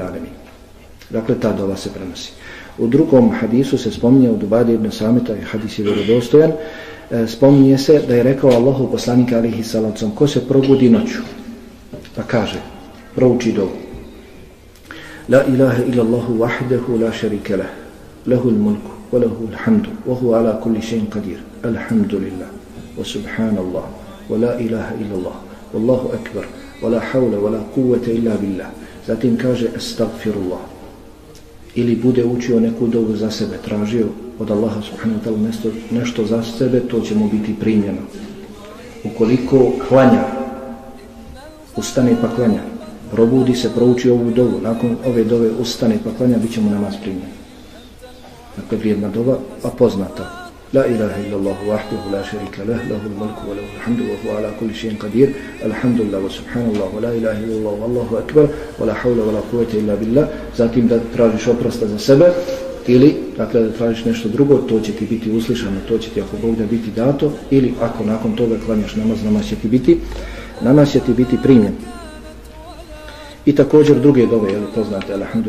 alamin. Dakle, ta dova se prenosi. U drugom hadisu se spominje od Ubade ibn Samita i hadis je vjerodostojan, e, spominje se da je rekao Allahu poslanika alihi salacom, ko se probudi noću, pa kaže, prouči dovu. La ilaha illallahu wahdahu la šarike lah, lahu l-mulku, wa lahu l-hamdu, wa hu ala kulli še'in qadir, alhamdulillah, wa subhanallah, wa la ilaha illa Allah, wallahu akbar, wa la hawla wa la kuvvete illa billah. Zatim kaže, astagfirullah, ili bude učio neku dobu za sebe, tražio od Allaha subhanahu wa ta'ala nešto, nešto za sebe, to će mu biti primljeno. Ukoliko klanja, ustane pa klanja, probudi se, prouči ovu dovu, nakon ove dove ustane pa klanja, bit će mu namaz primljen. Dakle, vrijedna dova, a poznata. لا إله إلا الله وحده لا شريك له له الملك وله الحمد وهو على كل شيء قدير الحمد لله وسبحان الله ولا إله إلا الله والله أكبر ولا حول ولا قوة إلا بالله ذاتيم دا تراجش أبرست ذا سبب ili dakle, da tražiš nešto drugo, to će ti biti uslišano, to će ti ako Bog da biti dato, ili ako nakon toga klanjaš namaz, namaz će ti biti, namaz će ti biti primjen. I također druge dove, jel poznate, alhamdulillah,